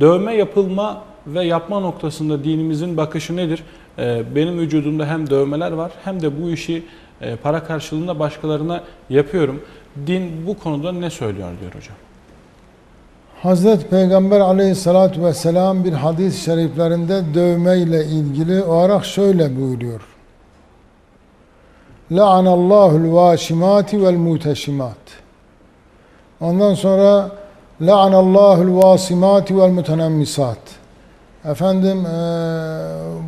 Dövme yapılma ve yapma noktasında dinimizin bakışı nedir? Ee, Benim vücudumda hem dövmeler var hem de bu işi e, para karşılığında başkalarına yapıyorum. Din bu konuda ne söylüyor diyor hocam. Hazreti Peygamber aleyhissalatü vesselam bir hadis-i şeriflerinde dövme ile ilgili olarak şöyle buyuruyor. La'anallahu'l vaşimati vel muteşimat. Ondan sonra La'anallahu'l vasimati vel mutenammisat. Efendim eee,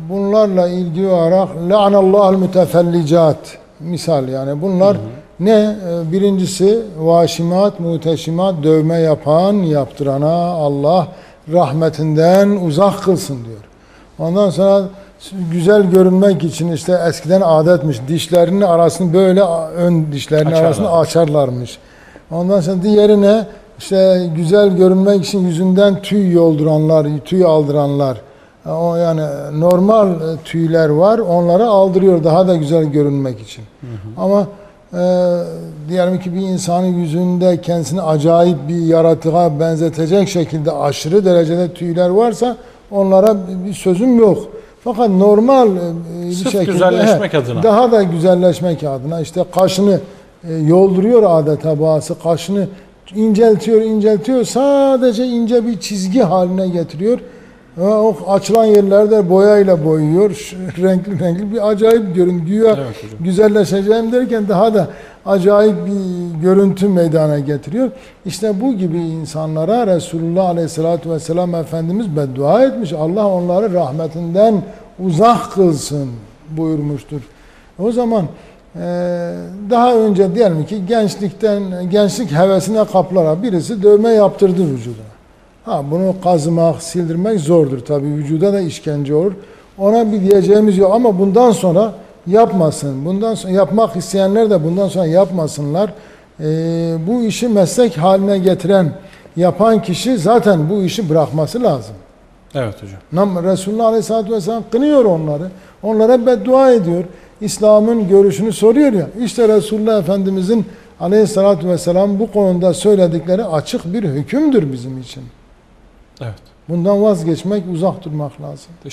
bunlarla ilgili olarak La'anallahu'l mütefellicat. Misal yani bunlar ne? Ee, Birincisi vaşimat, muteşimat, dövme yapan, yaptırana Allah rahmetinden uzak kılsın diyor. Ondan sonra güzel görünmek için işte eskiden adetmiş dişlerinin arasını böyle ön dişlerinin Açarlar. arasını açarlarmış. Ondan sonra diğerine işte güzel görünmek için yüzünden tüy yolduranlar, tüy aldıranlar. O yani normal e, tüyler var. Onları aldırıyor daha da güzel görünmek için. Ama e, diyelim ki bir insanın yüzünde kendisini acayip bir yaratığa benzetecek şekilde aşırı derecede tüyler varsa onlara bir sözüm yok. Fakat normal e, bir Sırf şekilde güzelleşmek he, adına. daha da güzelleşmek adına işte kaşını e, yolduruyor adeta bazısı kaşını inceltiyor inceltiyor sadece ince bir çizgi haline getiriyor. Ve O açılan yerlerde boyayla boyuyor. Renkli renkli bir acayip görün. Güya Evet hocam. güzelleşeceğim derken daha da acayip bir görüntü meydana getiriyor. İşte bu gibi insanlara Resulullah Aleyhisselatü Vesselam Efendimiz beddua etmiş. Allah onları rahmetinden uzak kılsın buyurmuştur. O zaman daha önce diyelim ki gençlikten gençlik hevesine kaplarak birisi dövme yaptırdı vücuduna. Ha bunu kazımak, sildirmek zordur tabii. Vücuda da işkence olur. Ona bir diyeceğimiz yok ama bundan sonra yapmasın. Bundan sonra yapmak isteyenler de bundan sonra yapmasınlar. Ee, bu işi meslek haline getiren, yapan kişi zaten bu işi bırakması lazım. Evet hocam. Resulullah Aleyhisselatü Vesselam kınıyor onları. Onlara beddua ediyor. İslam'ın görüşünü soruyor ya. İşte Resulullah Efendimizin Aleyhisselatü Vesselam bu konuda söyledikleri açık bir hükümdür bizim için. Evet. Bundan vazgeçmek, uzak durmak lazım. Teşekkür